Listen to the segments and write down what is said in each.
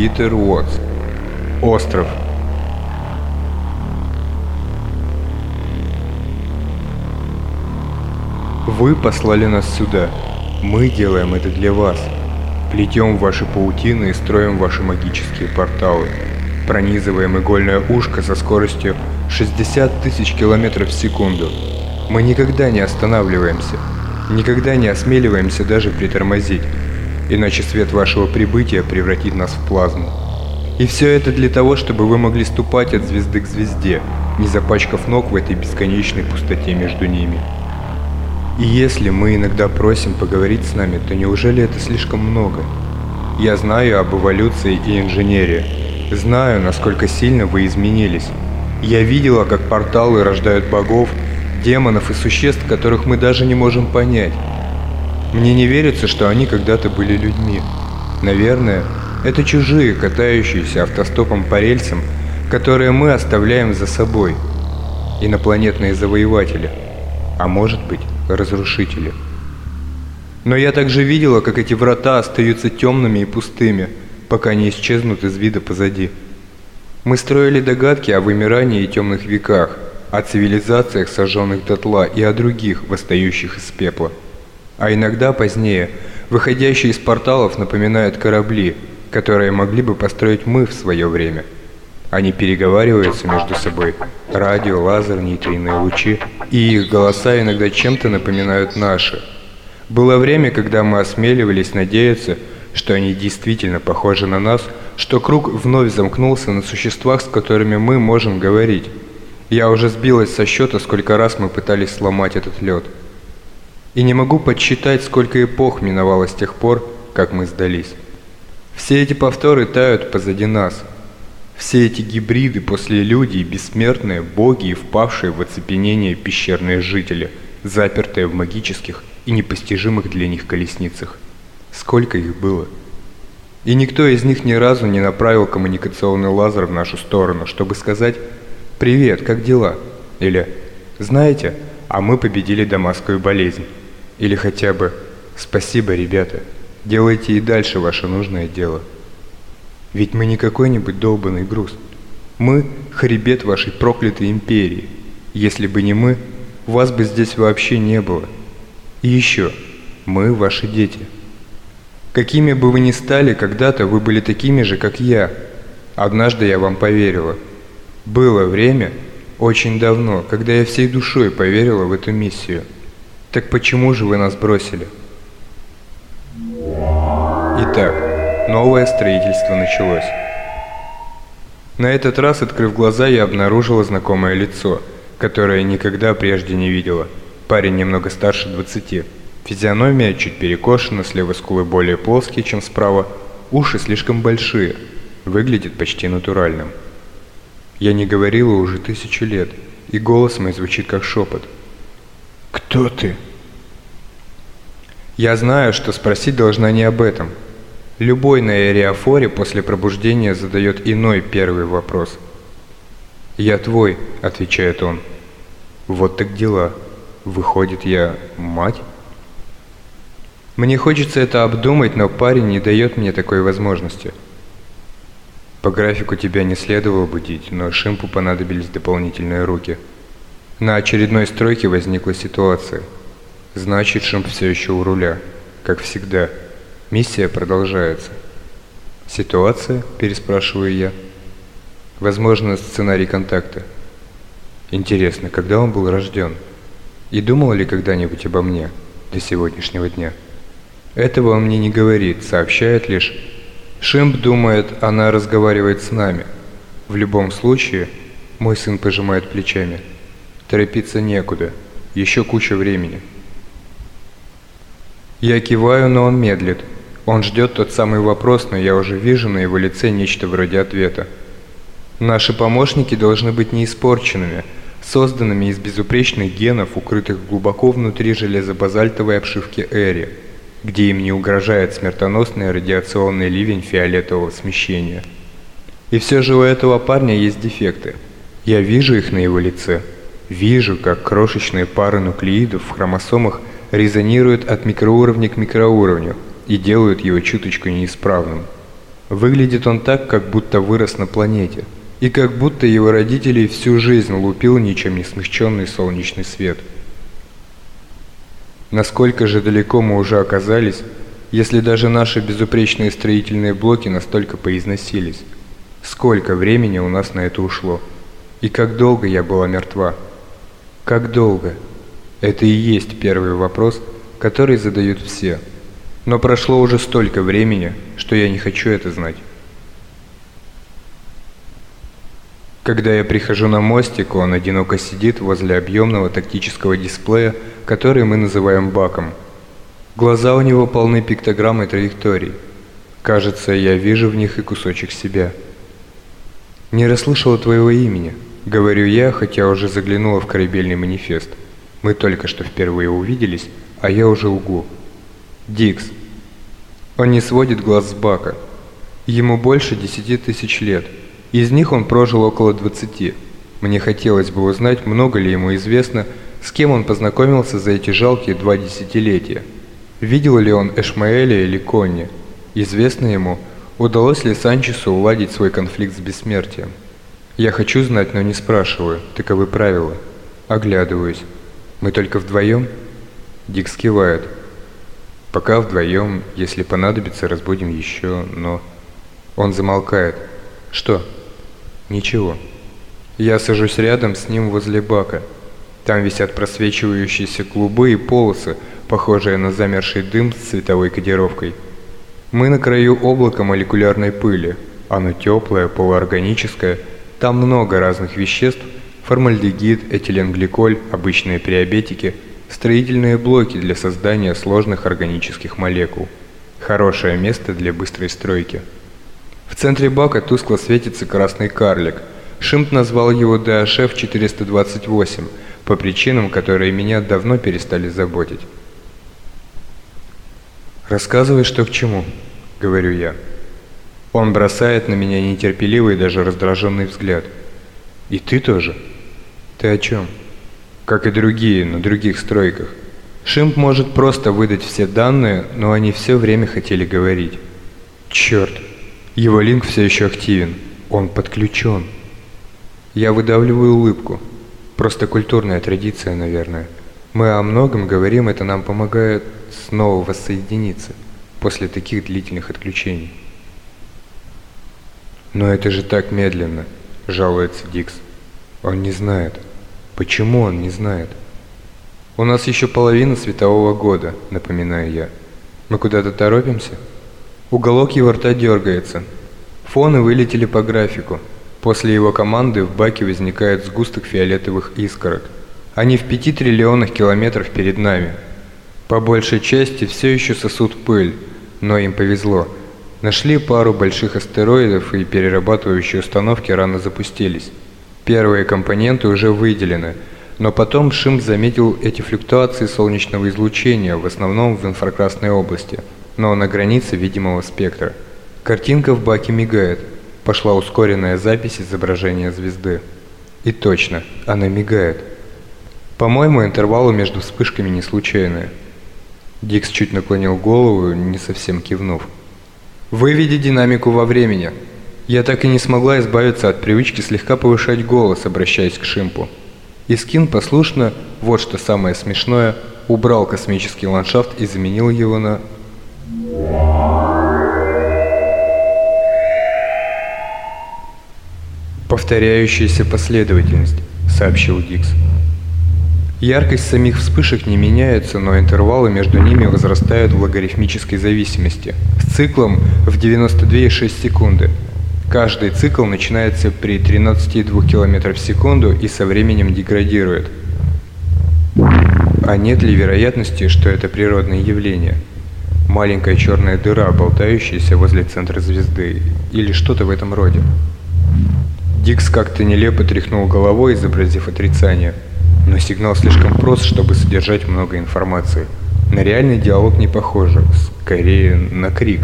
Питер Уотс. Остров. Вы послали нас сюда. Мы делаем это для вас. Плетем ваши паутины и строим ваши магические порталы. Пронизываем игольное ушко со скоростью 60 тысяч километров в секунду. Мы никогда не останавливаемся. Никогда не осмеливаемся даже притормозить. Иначе свет вашего прибытия превратит нас в плазму. И все это для того, чтобы вы могли ступать от звезды к звезде, не запачкав ног в этой бесконечной пустоте между ними. И если мы иногда просим поговорить с нами, то неужели это слишком много? Я знаю об эволюции и инженерии. Знаю, насколько сильно вы изменились. Я видела, как порталы рождают богов, демонов и существ, которых мы даже не можем понять. Мне не верится, что они когда-то были людьми. Наверное, это чужие, катающиеся автостопом по рельсам, которые мы оставляем за собой. Инопланетные завоеватели. А может быть, разрушители. Но я также видела, как эти врата остаются темными и пустыми, пока не исчезнут из вида позади. Мы строили догадки о вымирании и темных веках, о цивилизациях, сожженных дотла, и о других, восстающих из пепла. А иногда позднее, выходящие из порталов напоминают корабли, которые могли бы построить мы в свое время – они переговариваются между собой. Радио, лазер, нейтриные лучи. И их голоса иногда чем-то напоминают наши. Было время, когда мы осмеливались надеяться, что они действительно похожи на нас, что круг вновь замкнулся на существах, с которыми мы можем говорить. Я уже сбилась со счета, сколько раз мы пытались сломать этот лед. И не могу подсчитать, сколько эпох миновало с тех пор, как мы сдались. Все эти повторы тают позади нас – все эти гибриды после людей, бессмертные, боги и впавшие в оцепенение пещерные жители, запертые в магических и непостижимых для них колесницах. Сколько их было? И никто из них ни разу не направил коммуникационный лазер в нашу сторону, чтобы сказать «Привет, как дела?» или «Знаете, а мы победили дамасскую болезнь» или хотя бы «Спасибо, ребята, делайте и дальше ваше нужное дело». Ведь мы не какой-нибудь долбанный груз. Мы – хребет вашей проклятой империи. Если бы не мы, вас бы здесь вообще не было. И еще, мы – ваши дети. Какими бы вы ни стали, когда-то вы были такими же, как я. Однажды я вам поверила. Было время, очень давно, когда я всей душой поверила в эту миссию. Так почему же вы нас бросили? Итак, Новое строительство началось. На этот раз, открыв глаза, я обнаружила знакомое лицо, которое никогда прежде не видела. Парень немного старше 20. Физиономия чуть перекошена, слева скулы более плоские, чем справа, уши слишком большие, выглядит почти натуральным. Я не говорила уже тысячу лет, и голос мой звучит как шепот. «Кто ты?» Я знаю, что спросить должна не об этом – Любой на Эриафоре после пробуждения задает иной первый вопрос. «Я твой», — отвечает он. «Вот так дела. Выходит, я мать?» Мне хочется это обдумать, но парень не дает мне такой возможности. По графику тебя не следовало будить, но Шимпу понадобились дополнительные руки. На очередной стройке возникла ситуация. Значит, Шимп все еще у руля, как всегда. Миссия продолжается. Ситуация, переспрашиваю я. Возможно, сценарий контакта. Интересно, когда он был рожден? И думал ли когда-нибудь обо мне до сегодняшнего дня? Этого он мне не говорит, сообщает лишь Шимп думает, она разговаривает с нами. В любом случае, мой сын пожимает плечами. Торопиться некуда, еще куча времени. Я киваю, но он медлит, он ждет тот самый вопрос, но я уже вижу на его лице нечто вроде ответа. Наши помощники должны быть не испорченными, созданными из безупречных генов, укрытых глубоко внутри железобазальтовой обшивки Эри, где им не угрожает смертоносный радиационный ливень фиолетового смещения. И все же у этого парня есть дефекты. Я вижу их на его лице. Вижу, как крошечные пары нуклеидов в хромосомах резонируют от микроуровня к микроуровню – и делают его чуточку неисправным. Выглядит он так, как будто вырос на планете, и как будто его родителей всю жизнь лупил ничем не смягченный солнечный свет. Насколько же далеко мы уже оказались, если даже наши безупречные строительные блоки настолько поизносились? Сколько времени у нас на это ушло? И как долго я была мертва? Как долго? Это и есть первый вопрос, который задают все. Но прошло уже столько времени, что я не хочу это знать. Когда я прихожу на мостик, он одиноко сидит возле объемного тактического дисплея, который мы называем баком. Глаза у него полны пиктограмм и траекторий. Кажется, я вижу в них и кусочек себя. «Не расслышала твоего имени», — говорю я, хотя уже заглянула в корабельный манифест. Мы только что впервые увиделись, а я уже лгу. Дикс. Он не сводит глаз с Бака. Ему больше десяти тысяч лет. Из них он прожил около двадцати. Мне хотелось бы узнать, много ли ему известно, с кем он познакомился за эти жалкие два десятилетия. Видел ли он Эшмаэля или Конни? Известно ему, Удалось ли Санчесу уладить свой конфликт с бессмертием? Я хочу знать, но не спрашиваю. Таковы правила. Оглядываюсь. Мы только вдвоем? Дик скивает. Пока вдвоем, если понадобится, разбудим еще, но... Он замолкает. Что? Ничего. Я сажусь рядом с ним возле бака. Там висят просвечивающиеся клубы и полосы, похожие на замерший дым с цветовой кодировкой – мы на краю облака молекулярной пыли. Оно теплое, полуорганическое. Там много разных веществ. Формальдегид, этиленгликоль, обычные приобетики, строительные блоки для создания сложных органических молекул. Хорошее место для быстрой стройки. В центре бака тускло светится красный карлик. Шимт назвал его DHF-428 по причинам, которые меня давно перестали заботить. «Рассказывай, что к чему», — говорю я. Он бросает на меня нетерпеливый и даже раздраженный взгляд. «И ты тоже?» «Ты о чем?» «Как и другие, на других стройках. Шимп может просто выдать все данные, но они все время хотели говорить. Черт, его линк все еще активен. Он подключен. Я выдавливаю улыбку. Просто культурная традиция, наверное. Мы о многом говорим, это нам помогает снова воссоединиться после таких длительных отключений. «Но это же так медленно», – жалуется Дикс. «Он не знает. Почему он не знает?» «У нас еще половина светового года», – напоминаю я. «Мы куда-то торопимся?» Уголок его рта дергается. Фоны вылетели по графику. После его команды в баке возникает сгусток фиолетовых искорок. Они в пяти триллионах километров перед нами – по большей части все еще сосут пыль, но им повезло. Нашли пару больших астероидов и перерабатывающие установки рано запустились. Первые компоненты уже выделены, но потом Шим заметил эти флюктуации солнечного излучения, в основном в инфракрасной области, но на границе видимого спектра. Картинка в баке мигает. Пошла ускоренная запись изображения звезды. И точно, она мигает. По-моему, интервалы между вспышками не случайные. Дикс чуть наклонил голову, не совсем кивнув. «Выведи динамику во времени». Я так и не смогла избавиться от привычки слегка повышать голос, обращаясь к Шимпу. Искин послушно, вот что самое смешное, убрал космический ландшафт и заменил его на... «Повторяющаяся последовательность», — сообщил Дикс. Яркость самих вспышек не меняется, но интервалы между ними возрастают в логарифмической зависимости, с циклом в 92,6 секунды. Каждый цикл начинается при 13,2 км в секунду и со временем деградирует. А нет ли вероятности, что это природное явление? Маленькая черная дыра, болтающаяся возле центра звезды, или что-то в этом роде? Дикс как-то нелепо тряхнул головой, изобразив отрицание – но сигнал слишком прост, чтобы содержать много информации. На реальный диалог не похоже, скорее на крик.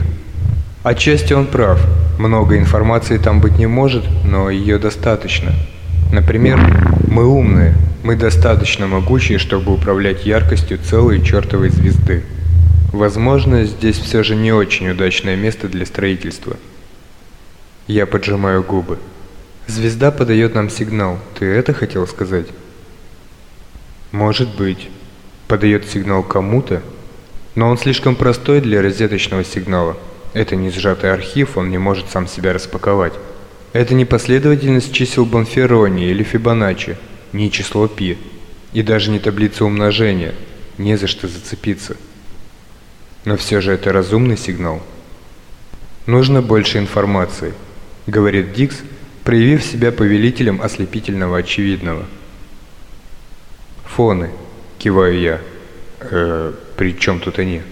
Отчасти он прав. Много информации там быть не может, но ее достаточно. Например, мы умные, мы достаточно могучие, чтобы управлять яркостью целой чертовой звезды. Возможно, здесь все же не очень удачное место для строительства. Я поджимаю губы. Звезда подает нам сигнал. Ты это хотел сказать? Может быть. Подает сигнал кому-то, но он слишком простой для розеточного сигнала. Это не сжатый архив, он не может сам себя распаковать. Это не последовательность чисел Бонферони или Фибоначчи, не число π, и даже не таблица умножения, не за что зацепиться. Но все же это разумный сигнал. Нужно больше информации, говорит Дикс, проявив себя повелителем ослепительного очевидного. Фоны, киваю я. Э, при чем тут они?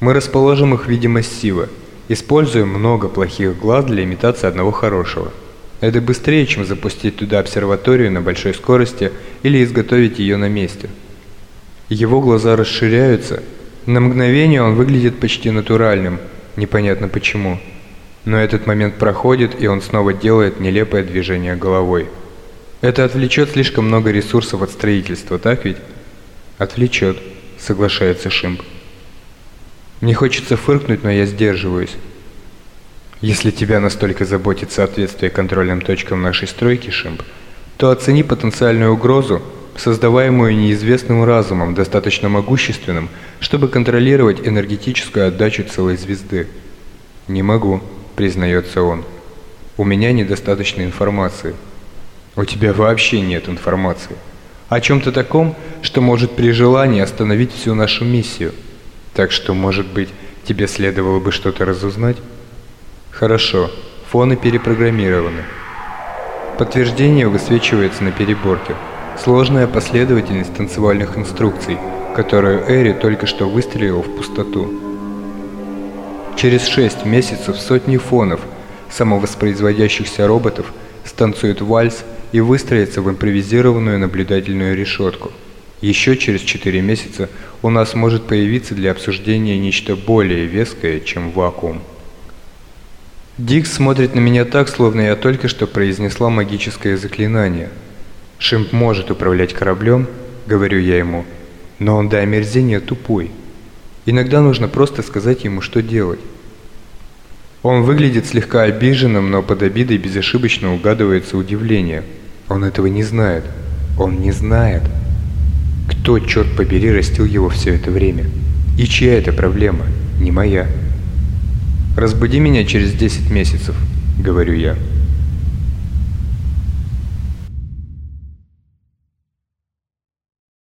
Мы расположим их в виде массива, используем много плохих глаз для имитации одного хорошего. Это быстрее, чем запустить туда обсерваторию на большой скорости или изготовить ее на месте. Его глаза расширяются, на мгновение он выглядит почти натуральным, непонятно почему. Но этот момент проходит, и он снова делает нелепое движение головой. Это отвлечет слишком много ресурсов от строительства, так ведь? Отвлечет, соглашается Шимп. Мне хочется фыркнуть, но я сдерживаюсь. Если тебя настолько заботит соответствие контрольным точкам нашей стройки, Шимп, то оцени потенциальную угрозу, создаваемую неизвестным разумом, достаточно могущественным, чтобы контролировать энергетическую отдачу целой звезды. Не могу, признается он. У меня недостаточно информации. У тебя вообще нет информации. О чем-то таком, что может при желании остановить всю нашу миссию – так что, может быть, тебе следовало бы что-то разузнать? Хорошо, фоны перепрограммированы. Подтверждение высвечивается на переборке. Сложная последовательность танцевальных инструкций, которую Эри только что выстрелил в пустоту. Через шесть месяцев сотни фонов самовоспроизводящихся роботов станцуют вальс и выстроятся в импровизированную наблюдательную решетку – еще через 4 месяца у нас может появиться для обсуждения нечто более веское, чем вакуум. Дикс смотрит на меня так, словно я только что произнесла магическое заклинание. Шимп может управлять кораблем, говорю я ему, но он до омерзения тупой. Иногда нужно просто сказать ему, что делать. Он выглядит слегка обиженным, но под обидой безошибочно угадывается удивление. Он этого не знает. Он не знает. Кто, черт побери, растил его все это время? И чья это проблема? Не моя. «Разбуди меня через 10 месяцев», — говорю я.